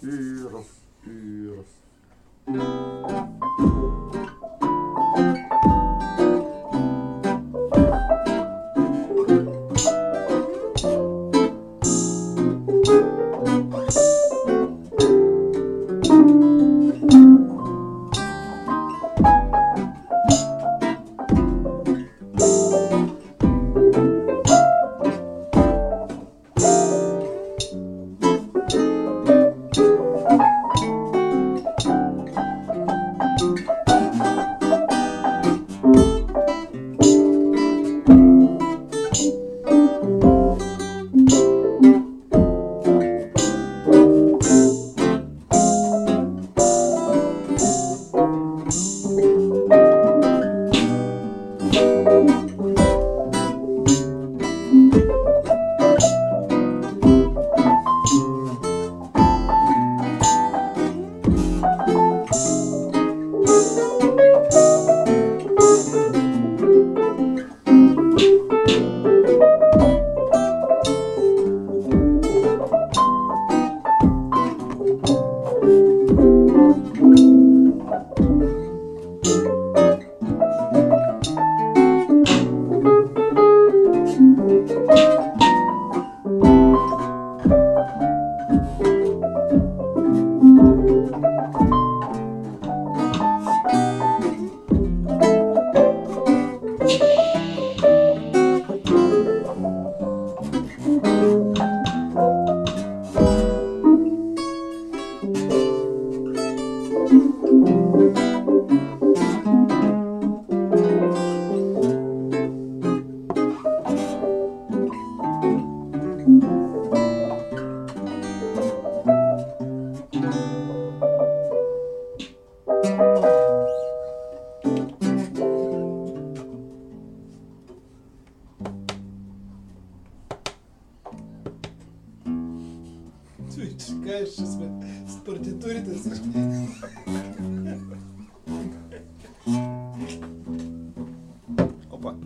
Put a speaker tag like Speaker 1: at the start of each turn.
Speaker 1: Respira, respira.
Speaker 2: Той ще кажеш, че сме с партитурите всички.